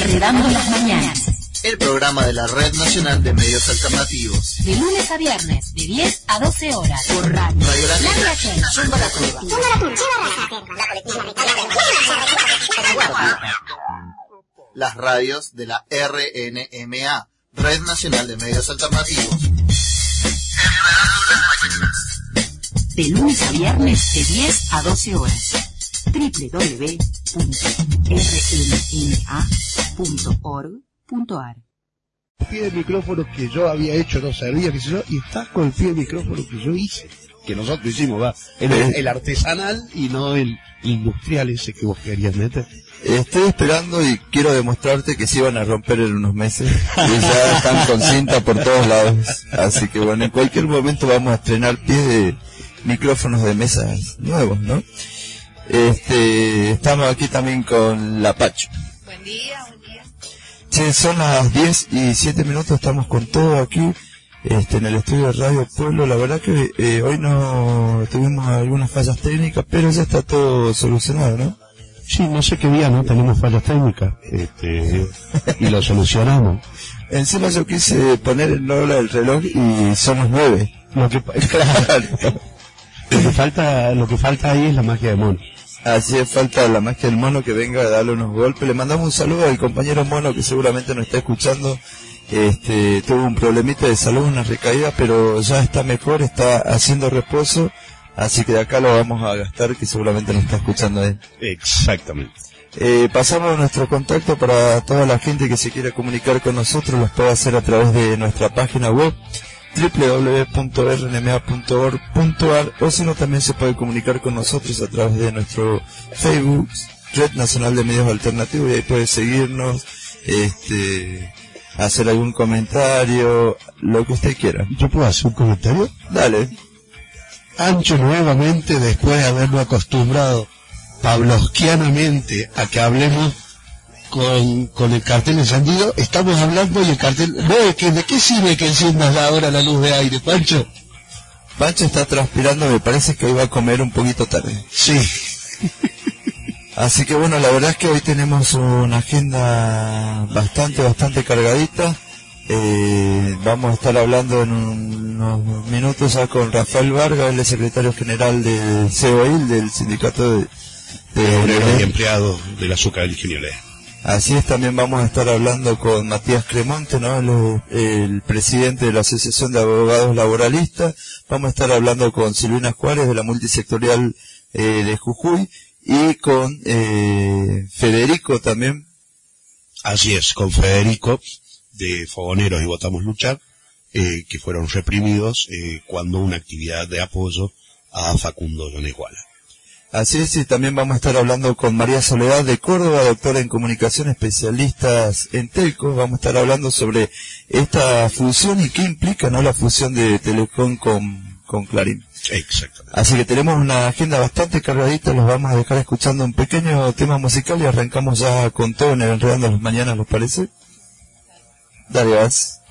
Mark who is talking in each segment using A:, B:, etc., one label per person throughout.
A: Enredando las mañanas.
B: El programa de la Red Nacional de Medios Alternativos.
A: De lunes a viernes, de 10 a 12 horas. Por radio.
B: Radio La
A: La
B: Negra.
A: Reacción.
B: Zumba la Curva. Las radios de la RNMA, Red Nacional de Medios Alternativos.
A: De lunes a viernes, de 10 a 12 horas.
C: Pie de micrófono que yo había hecho no servía, qué sé yo, y estás con el pie de micrófono que yo hice, que nosotros hicimos, va, el, el artesanal y no el industrial ese que vos querías meter.
D: Estoy esperando y quiero demostrarte que se iban a romper en unos meses. Y ya están con cinta por todos lados. Así que bueno, en cualquier momento vamos a estrenar pies de micrófonos de mesas nuevos, ¿no? Este, estamos aquí también con la Pacho.
E: Buen día, buen día.
D: Sí, son las 10 y 7 minutos, estamos con todo aquí, este, en el estudio de Radio Pueblo. La verdad que eh, hoy no tuvimos algunas fallas técnicas, pero ya está todo solucionado, ¿no?
C: Sí, no sé qué día no tenemos fallas técnicas, este, y lo solucionamos.
D: Encima yo quise poner el hora del reloj y son las 9.
C: Lo que, claro, lo que falta, lo que falta ahí es la magia de mono.
D: Así es, falta la magia del mono que venga a darle unos golpes. Le mandamos un saludo al compañero mono que seguramente nos está escuchando. Este, tuvo un problemita de salud, una recaída, pero ya está mejor, está haciendo reposo. Así que de acá lo vamos a gastar, que seguramente nos está escuchando él.
C: Exactamente.
D: Eh, pasamos nuestro contacto para toda la gente que se quiera comunicar con nosotros, los puede hacer a través de nuestra página web www.rnma.org.ar o si no también se puede comunicar con nosotros a través de nuestro Facebook, Red Nacional de Medios Alternativos y ahí puede seguirnos, este, hacer algún comentario, lo que usted quiera.
C: ¿Yo puedo hacer un comentario?
D: Dale.
C: Ancho nuevamente después de habernos acostumbrado pavlovskianamente a que hablemos con, con el cartel encendido, estamos hablando y el cartel... No, es que ¿de qué sirve que enciendas ahora la luz de aire, Pancho?
D: Pancho está transpirando, me parece que hoy va a comer un poquito tarde.
C: Sí.
D: Así que bueno, la verdad es que hoy tenemos una agenda bastante, bastante cargadita. Eh, vamos a estar hablando en unos minutos ya con Rafael Vargas, el secretario general del COIL, del sindicato de, de
C: Obreros y empleados del azúcar del ingenio Lea.
D: Así es, también vamos a estar hablando con Matías Cremonte, ¿no? El, presidente de la Asociación de Abogados Laboralistas. Vamos a estar hablando con Silvina Juárez de la multisectorial eh, de Jujuy y con eh, Federico también.
C: Así es, con Federico de Fogoneros y Votamos Luchar, eh, que fueron reprimidos eh, cuando una actividad de apoyo a Facundo Yoneguala.
D: Así es, y también vamos a estar hablando con María Soledad de Córdoba, doctora en comunicación, especialistas en telco. Vamos a estar hablando sobre esta fusión y qué implica, ¿no? La fusión de Telecom con, con Clarín.
C: Exactamente.
D: Así que tenemos una agenda bastante cargadita, los vamos a dejar escuchando un pequeño tema musical y arrancamos ya con todo en el Enredando las Mañanas, ¿les parece? Dale, vas.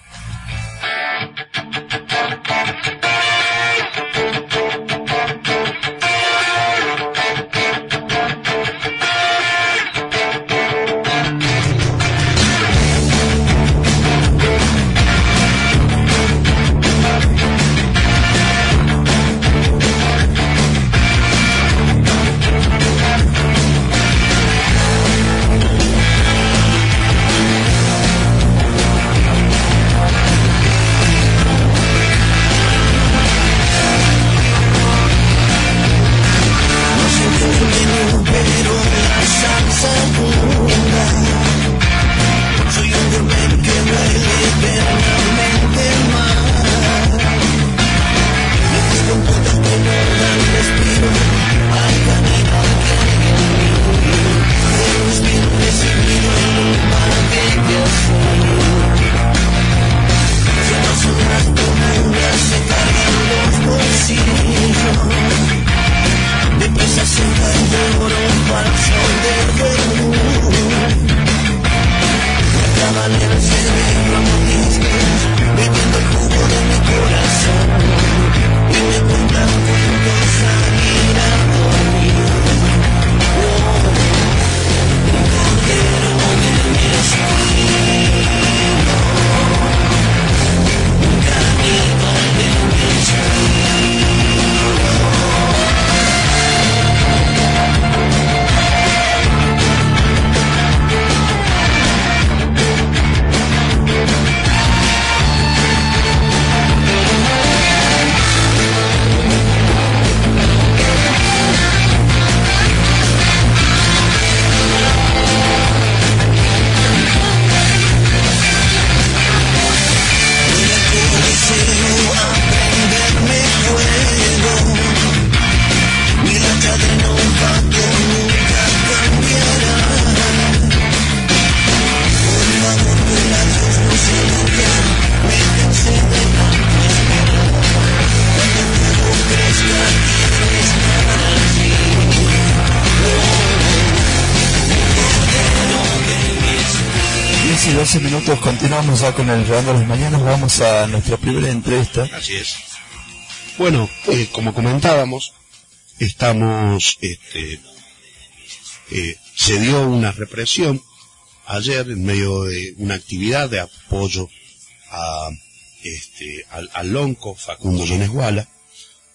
D: 10 y 12 minutos continuamos ya con el Reando las Mañanas. Vamos a nuestra primera entrevista.
C: Así es. Bueno, eh, como comentábamos, estamos, este, eh, se dio una represión ayer en medio de una actividad de apoyo a, este, al, al lonco Facundo Yonesguala,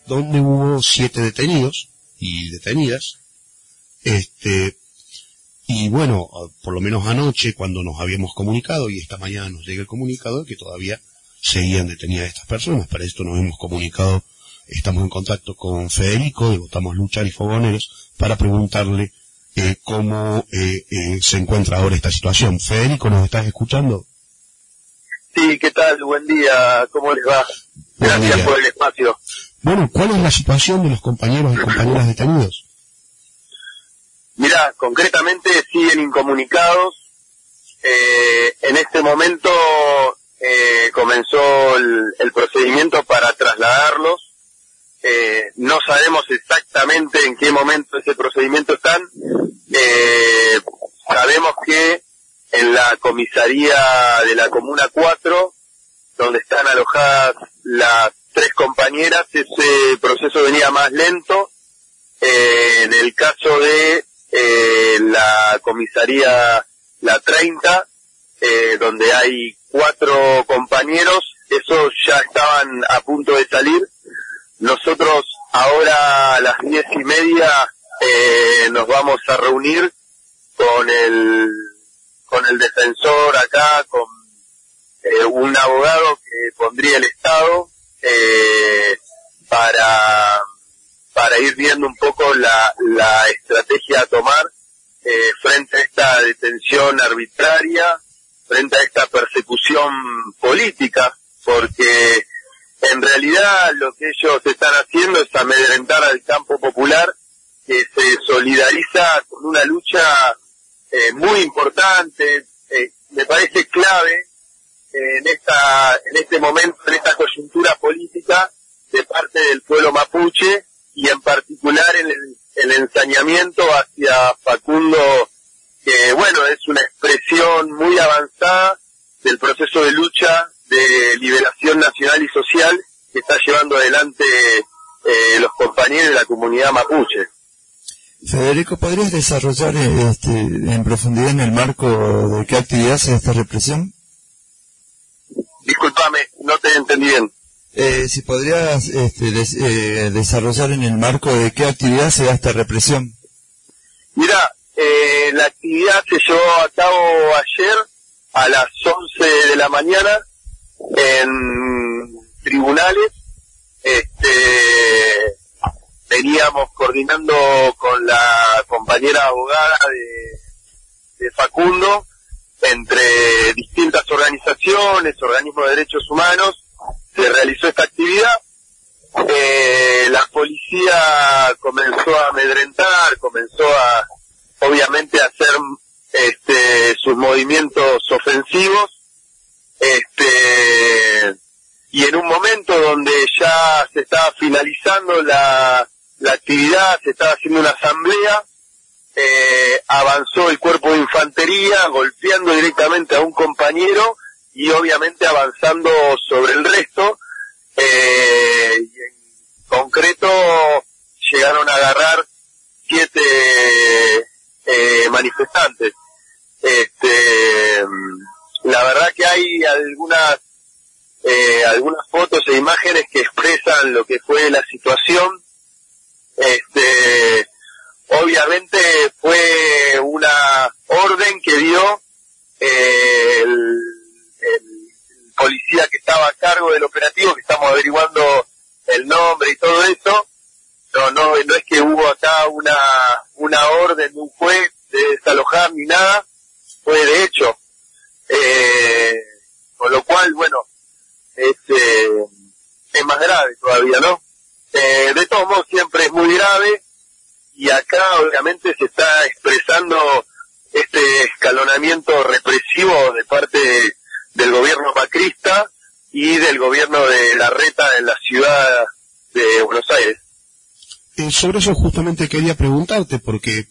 C: donde hubo siete detenidos y detenidas, este, y bueno, por lo menos anoche cuando nos habíamos comunicado y esta mañana nos llega el comunicado de que todavía seguían detenidas estas personas. Para esto nos hemos comunicado, estamos en contacto con Federico de Votamos Luchar y Fogoneros para preguntarle eh, cómo eh, eh, se encuentra ahora esta situación. Federico, ¿nos estás escuchando?
E: Sí, ¿qué tal? Buen día, ¿cómo les va?
C: Buen
E: Gracias
C: día.
E: por el espacio.
C: Bueno, ¿cuál es la situación de los compañeros y compañeras detenidos?
E: Mirá, concretamente siguen incomunicados. Eh, en este momento eh, comenzó el, el procedimiento para trasladarlos. Eh, no sabemos exactamente en qué momento ese procedimiento están. Eh, sabemos que en la comisaría de la Comuna 4, donde están alojadas las tres compañeras, ese proceso venía más lento. Eh, en el caso de eh, la comisaría La 30, eh, donde hay cuatro compañeros, esos ya estaban a punto de salir. Nosotros ahora a las diez y media eh, nos vamos a reunir con el con el defensor acá, con eh, un abogado que pondría el Estado eh, para para ir viendo un poco la, la estrategia a tomar eh, frente a esta detención arbitraria, frente a esta persecución política, porque en realidad lo que ellos están haciendo es amedrentar al campo popular que se solidariza con una lucha eh, muy importante, eh, me parece clave eh, en esta en este momento, en esta coyuntura política de parte del pueblo mapuche y en particular en el, el ensañamiento hacia Facundo, que bueno, es una expresión muy avanzada del proceso de lucha de liberación nacional y social que está llevando adelante eh, los compañeros de la comunidad mapuche.
D: Federico, ¿podrías desarrollar este, en profundidad en el marco de qué actividad se esta represión?
E: Disculpame, no te entendí bien.
D: Eh, si podrías este, des- eh, desarrollar en el marco de qué actividad se da esta represión.
E: Mira, eh, la actividad se llevó a cabo ayer a las 11 de la mañana en tribunales. Este, veníamos coordinando con la compañera abogada de, de Facundo entre distintas organizaciones, organismos de derechos humanos, se realizó esta actividad. Eh, la policía comenzó a amedrentar, comenzó a, obviamente, a hacer este, sus movimientos ofensivos. Este, y en un momento donde ya se estaba finalizando la, la actividad, se estaba haciendo una asamblea, eh, avanzó el cuerpo de infantería golpeando directamente a un compañero y obviamente avanzando sobre el resto. Eh, y en concreto llegaron a agarrar siete eh, manifestantes. Este, la verdad que hay algunas eh, algunas fotos e imágenes que expresan lo que fue la situación. Este, obviamente fue una orden que dio eh, el, el policía que estaba a cargo del operativo, que estamos averiguando el nombre y todo eso. No, no, no es que hubo acá una, una orden de un juez de desalojar ni nada, fue de hecho. Eh, con lo cual, bueno, es, eh, es más grave todavía, ¿no? Eh, de todos modos siempre es muy grave y acá obviamente se está expresando este escalonamiento represivo de parte del gobierno macrista y del gobierno de la reta en la ciudad de Buenos Aires.
C: Eh, sobre eso justamente quería preguntarte, porque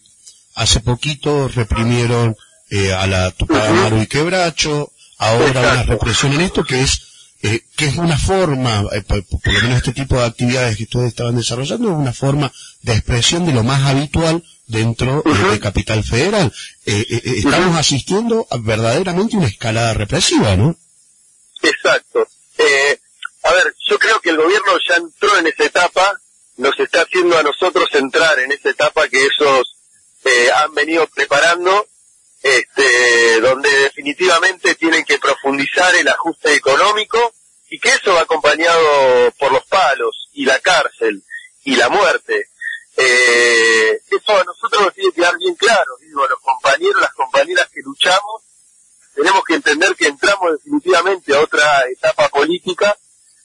C: hace poquito reprimieron eh, a la Tupada Maru y Quebracho, ahora una represión en esto que es eh, que es una forma, eh, por, por lo menos este tipo de actividades que ustedes estaban desarrollando, es una forma de expresión de lo más habitual dentro eh, de Capital Federal. Eh, estamos asistiendo a verdaderamente una escalada represiva, ¿no?
E: Exacto. Eh, a ver, yo creo que el gobierno ya entró en esa etapa, nos está haciendo a nosotros entrar en esa etapa que esos eh, han venido preparando, este, donde definitivamente tienen que profundizar el ajuste económico y que eso va acompañado por los palos y la cárcel y la muerte. Eh, eso a nosotros nos tiene que quedar bien claro, digo, a los compañeros, las compañeras que luchamos, tenemos que entender que entramos definitivamente a otra etapa política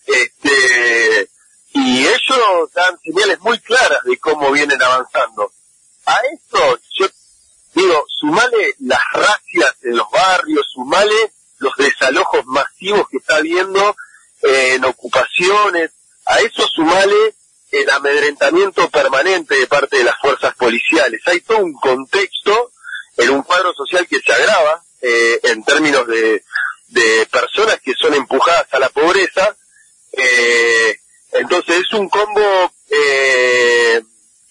E: este y ellos dan señales muy claras de cómo vienen avanzando. A esto, yo digo, sumale las racias en los barrios, sumale los desalojos masivos que está habiendo en ocupaciones, a eso sumale el amedrentamiento permanente de parte de las fuerzas policiales. Hay todo un contexto en un cuadro social que se agrava eh, en términos de, de personas que son empujadas a la pobreza. Eh, entonces es un combo eh,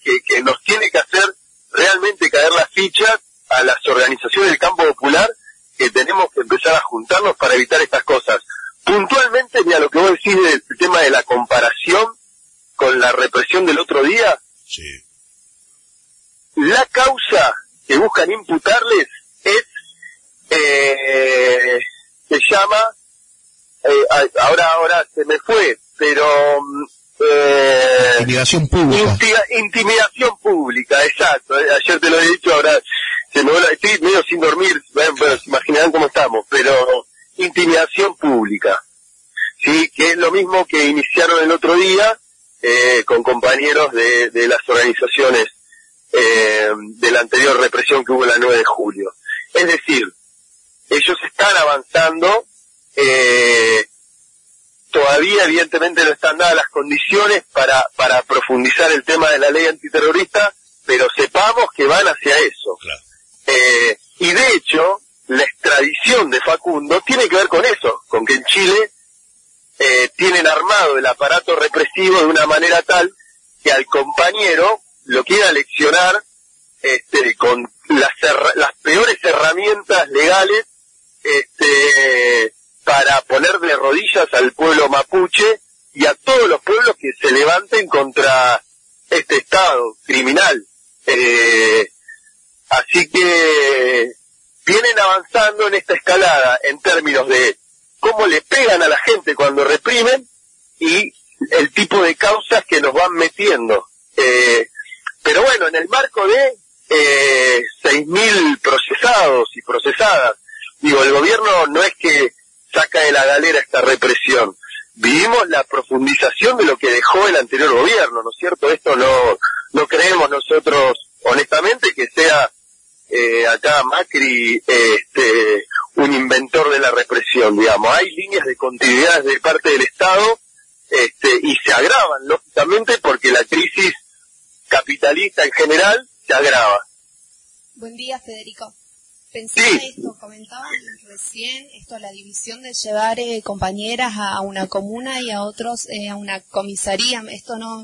E: que, que nos tiene que hacer realmente caer las fichas a las organizaciones del campo popular que tenemos que empezar a juntarnos para evitar estas cosas. Puntualmente, mira, lo que vos decís del tema de la comparación con la represión del otro día,
C: Sí.
E: la causa que buscan imputarles es, eh, se llama, eh, a- ahora, ahora se me fue, pero, mm, eh,
C: Intimidación pública.
E: Inti- intimidación pública, exacto. Eh, Ayer te lo he dicho, ahora se me estoy medio sin dormir, bueno, se imaginarán cómo estamos, pero intimidación pública. Sí, que es lo mismo que iniciaron el otro día eh, con compañeros de, de las organizaciones eh, de la anterior represión que hubo el 9 de julio. Es decir, ellos están avanzando, eh, todavía evidentemente no están dadas las condiciones para, para profundizar el tema de la ley antiterrorista, pero sepamos que van hacia eso.
C: Claro.
E: Eh, y de hecho, la extradición de Facundo tiene que ver con eso, con que en Chile eh, tienen armado el aparato represivo de una manera tal que al compañero lo quiera aleccionar este, con las, las peores herramientas legales este, para poner de rodillas al pueblo mapuche y a todos los pueblos que se levanten contra este Estado criminal. Eh, así que vienen avanzando en esta escalada en términos de cómo le pegan a la gente cuando reprimen y el tipo de causas que nos van metiendo. Eh, pero bueno, en el marco de eh, 6.000 procesados y procesadas, digo, el gobierno no es que saca de la galera esta represión. Vivimos la profundización de lo que dejó el anterior gobierno, ¿no es cierto? Esto no, no creemos nosotros, honestamente, que sea eh, acá Macri este, un inventor de la represión, digamos. Hay líneas de continuidad de parte del Estado este, y se agravan, lógicamente, porque la crisis capitalista en general se agrava.
F: Buen día, Federico. Pensaba
E: Sí.
F: esto, comentaban recién esto, la división de llevar eh, compañeras a, una comuna y a otros eh, a una comisaría. Esto no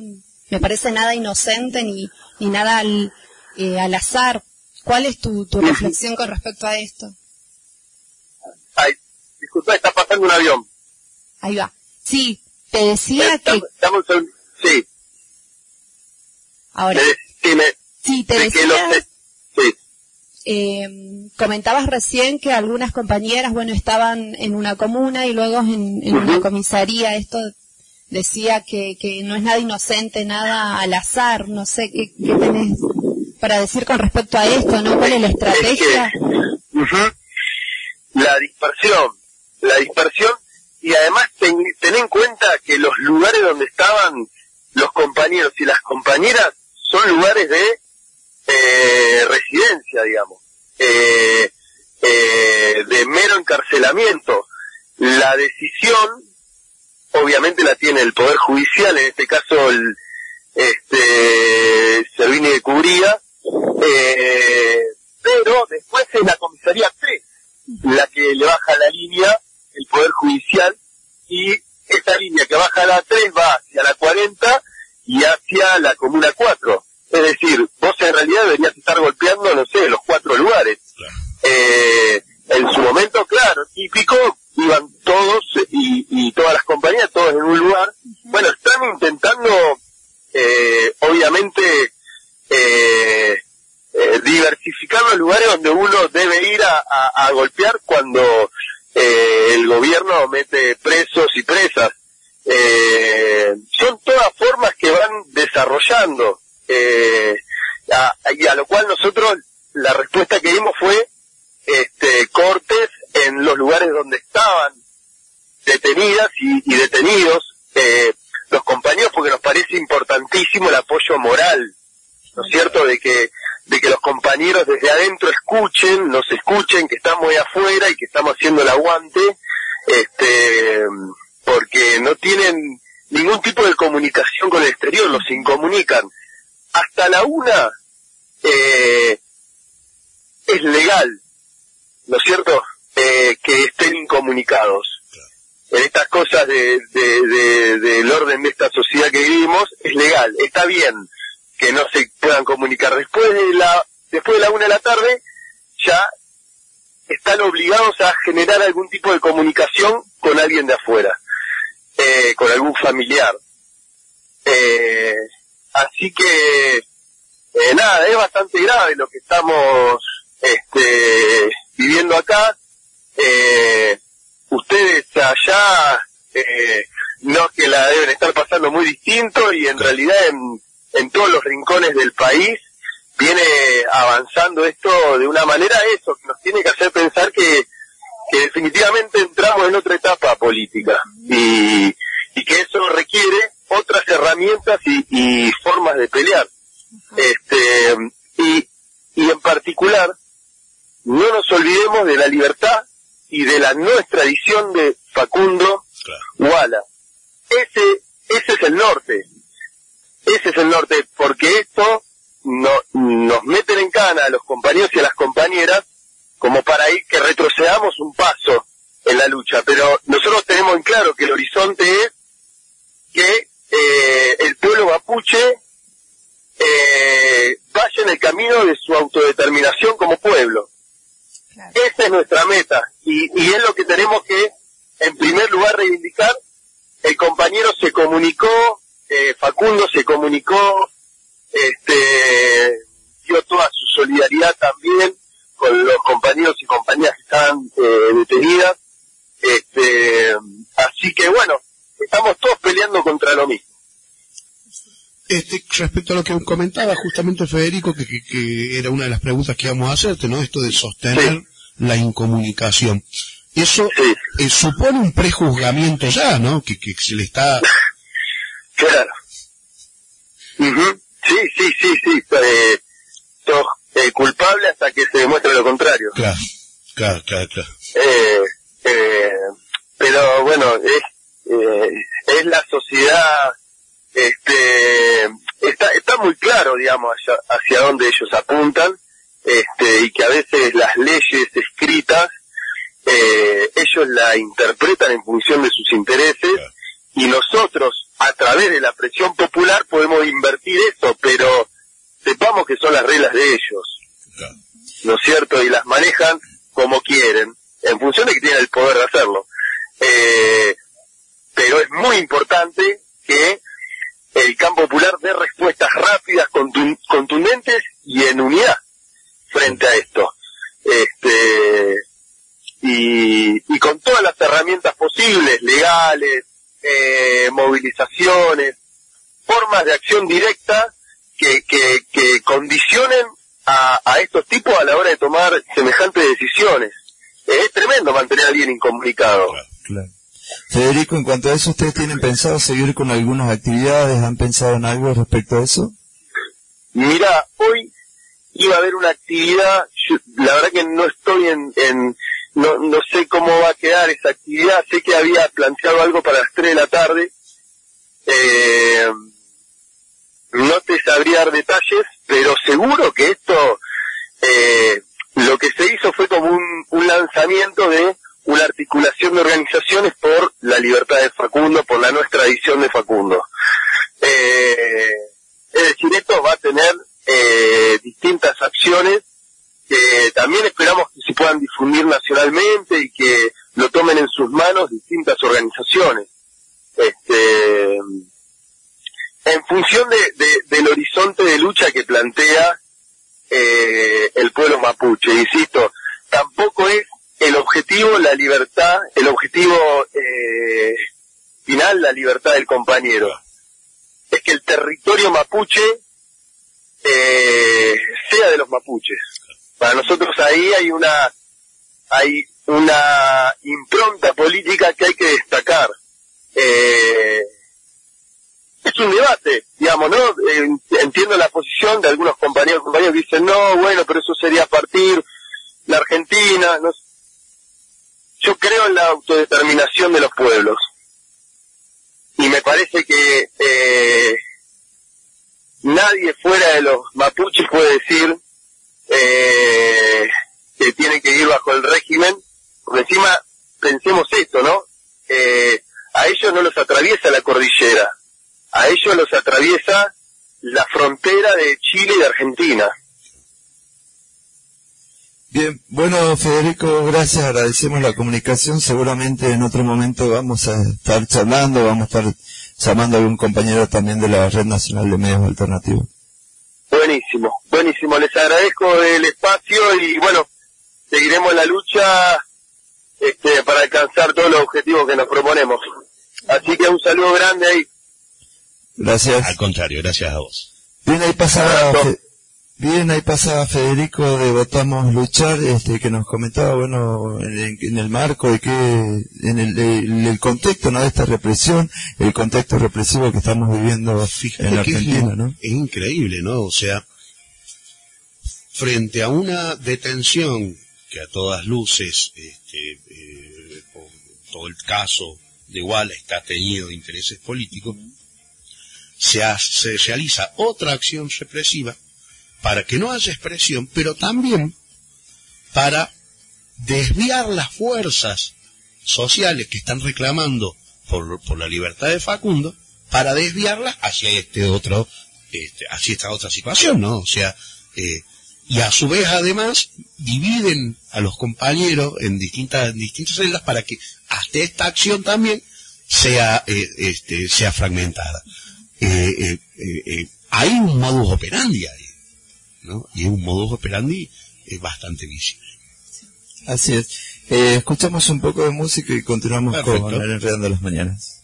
F: me parece nada inocente ni, ni nada al, eh, al azar. ¿Cuál es tu, tu reflexión con respecto a esto?
E: Ay, disculpa, está pasando un avión.
F: Ahí va. Sí, te decía
E: Eh,
F: que
E: un segundo. Sí,
F: ahora,
E: me- sí, me-
F: sí, te
E: de que los-
F: decía. Eh, comentabas recién que algunas compañeras, bueno, estaban en una comuna y luego en, en una
E: Ujú.
F: comisaría. Esto decía que, que no es nada inocente, nada al azar. No sé qué, qué tenés para decir con respecto a esto, ¿no? ¿Cuál es la estrategia?
E: Es que, ujú, la dispersión, la dispersión y además ten, ten en cuenta que los lugares donde estaban los compañeros y las compañeras son lugares de eh, residencia, digamos, eh, eh, de mero encarcelamiento. La decisión, obviamente, la tiene el Poder Judicial, en este caso el este, Servini de Cubría, eh, pero después es la comisaría 3 la que le baja la línea, el Poder Judicial, y esta línea que baja a la 3 va hacia la 40 y hacia la Comuna 4. Es decir, vos en realidad deberías estar golpeando, no sé, los cuatro lugares. Eh, en su momento, claro, típico, incomunican. Hasta la una eh, es legal, ¿no es cierto? Eh, que estén incomunicados. En estas cosas de, de- de- del orden de esta sociedad que vivimos, es legal, está bien que no se puedan comunicar. Después de la, después de la una de la tarde, ya están obligados a generar algún tipo de comunicación con alguien de afuera, eh, con algún familiar. Eh, así que, eh, nada, es bastante grave lo que estamos este, viviendo acá. Eh, ustedes allá, eh, no que la deben estar pasando muy distinto y en realidad en, en todos los rincones del país viene avanzando esto de una manera eso, que nos tiene que hacer pensar que, que definitivamente entramos en otra etapa política y, y que eso requiere otras herramientas y, y formas de pelear. Este, y, y en particular, no nos olvidemos de la libertad y de la no extradición de Facundo Wala. Ese, ese es el norte. Ese es el norte, porque esto no, nos meten en cana a los compañeros y a las compañeras como para ir que retrocedamos un paso en la lucha. Pero nosotros tenemos en claro que el horizonte es que eh, el pueblo mapuche eh, vaya en el camino de su autodeterminación como pueblo. Esa es nuestra meta y, y es lo que tenemos que, en primer lugar, reivindicar. El compañero se comunicó, eh, Facundo se comunicó, este, dio toda su solidaridad también con los compañeros y compañeras que estaban eh, detenidas. Este, así que bueno, estamos todos peleando contra lo mismo.
C: Este, respecto a lo que comentaba justamente Federico, que, que, que era una de las preguntas que íbamos a hacerte, ¿no? Esto de sostener la incomunicación. Eso
E: Sí.
C: eh, supone un prejuzgamiento ya, ¿no? Que, que se le está...
E: Claro. Sí, sí, sí, sí. Eh, sos eh, culpable hasta que se demuestre lo contrario.
C: Claro, claro, claro, claro.
E: Eh, eh, pero bueno, es, eh, es la sociedad, este, está, está muy claro, digamos, hacia, hacia dónde ellos apuntan, este, y que a veces las leyes escritas, eh, ellos la interpretan en función de sus intereses, y nosotros, a través de la presión popular, podemos invertir eso, pero sepamos que son las reglas de ellos. ¿no es cierto? Y las manejan como quieren, en función de que tienen el poder de hacerlo. Eh, pero es muy importante que el campo popular dé respuestas rápidas, contun- contundentes y en unidad frente a esto. Este, y, con todas las herramientas posibles, legales, eh, movilizaciones, formas de acción directa que, que, que condicionen a, estos tipos a la hora de tomar semejantes decisiones. Es tremendo mantener a alguien incomunicado.
D: Federico, en cuanto a eso, ¿ustedes tienen pensado seguir con algunas actividades? ¿Han pensado en algo respecto a eso?
E: Mira, hoy iba a haber una actividad, yo- la verdad que no estoy en, en no, no sé cómo va a quedar esa actividad, sé que había planteado algo para las 3 de la tarde, eh, no te sabría dar detalles, pero seguro que esto, eh, lo que se hizo fue como un, un lanzamiento de una articulación de organizaciones por la libertad de Facundo, por la no extradición de Facundo. Eh, es decir, esto va a tener eh, distintas acciones que también esperamos que se puedan difundir nacionalmente y que lo tomen en sus manos distintas organizaciones. Este, en función de, del horizonte de lucha que plantea eh, el pueblo mapuche, insisto, tampoco es el objetivo la libertad, el objetivo eh, final la libertad del compañero. Es que el territorio mapuche eh, sea de los mapuches. Para nosotros ahí hay una hay una impronta política que hay que destacar. Eh, es un debate, digamos, ¿no? Entiendo la posición de algunos compañeros, compañeros dicen, no, bueno, pero eso sería partir la Argentina. No. Yo creo en la autodeterminación de los pueblos. Y me parece que eh, nadie fuera de los mapuches puede decir eh, que tienen que ir bajo el régimen, porque encima pensemos esto, ¿no? Eh, a ellos no los atraviesa la cordillera, a ellos los atraviesa la frontera de Chile y de Argentina.
G: Bien, bueno Federico, gracias, agradecemos la comunicación, seguramente en otro momento vamos a estar charlando, vamos a estar llamando a algún compañero también de la Red Nacional de Medios Alternativos.
E: Buenísimo, buenísimo. Les agradezco el espacio y bueno, seguiremos la lucha este, para alcanzar todos los objetivos que nos proponemos. Así que un saludo grande ahí.
G: Gracias.
C: Al contrario, gracias a vos.
G: Bien, ahí pasaba, bien, ahí pasaba Federico de Votamos Luchar, este, que nos comentaba, bueno, en, el marco de que, en el, contexto, ¿no? De esta represión, el contexto represivo que estamos viviendo en la Argentina,
C: es,
G: ¿no?
C: Es increíble, ¿no? O sea, frente a una detención que a todas luces, este, eh, todo el caso de Wallace está tenido intereses políticos, se, se realiza otra acción represiva para que no haya expresión, pero también para desviar las fuerzas sociales que están reclamando por, la libertad de Facundo, para desviarlas hacia este otro, este, hacia esta otra situación, ¿no? O sea, eh, y a su vez además dividen a los compañeros en distintas, distintas celdas para que hasta esta acción también sea, eh, este, sea fragmentada. Eh, hay un modus operandi ahí, ¿no? Y es un modus operandi bastante visible.
G: Así es. escuchamos un poco de música y continuamos con el Enredando las Mañanas.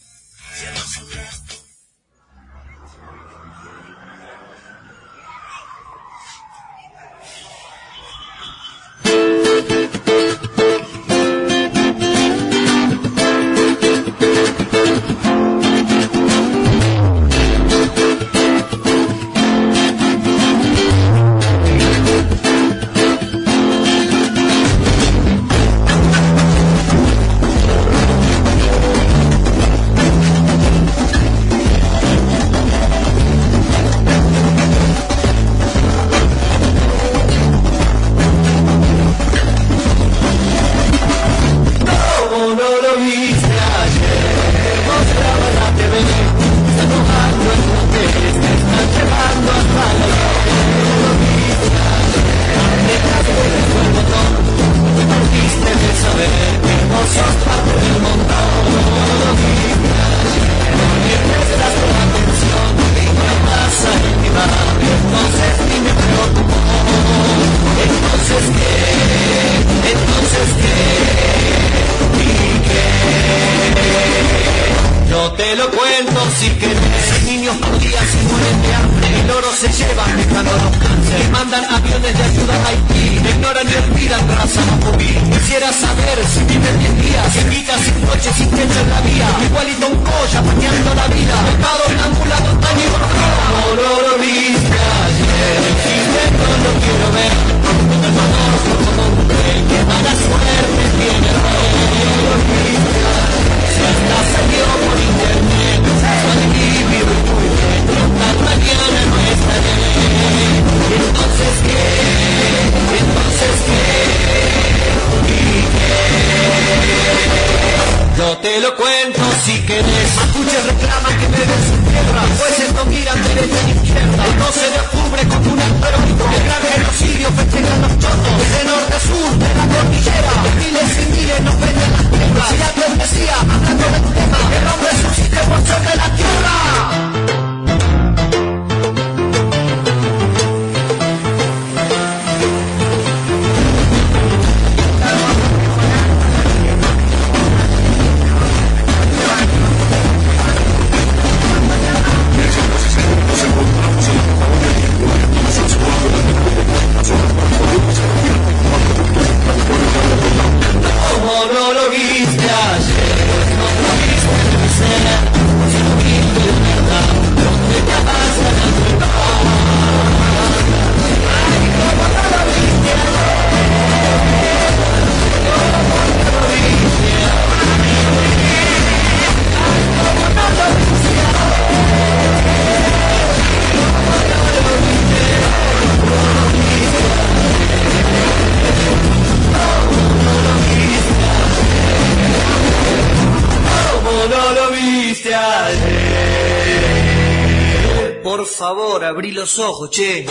G: Abrí los ojos, che.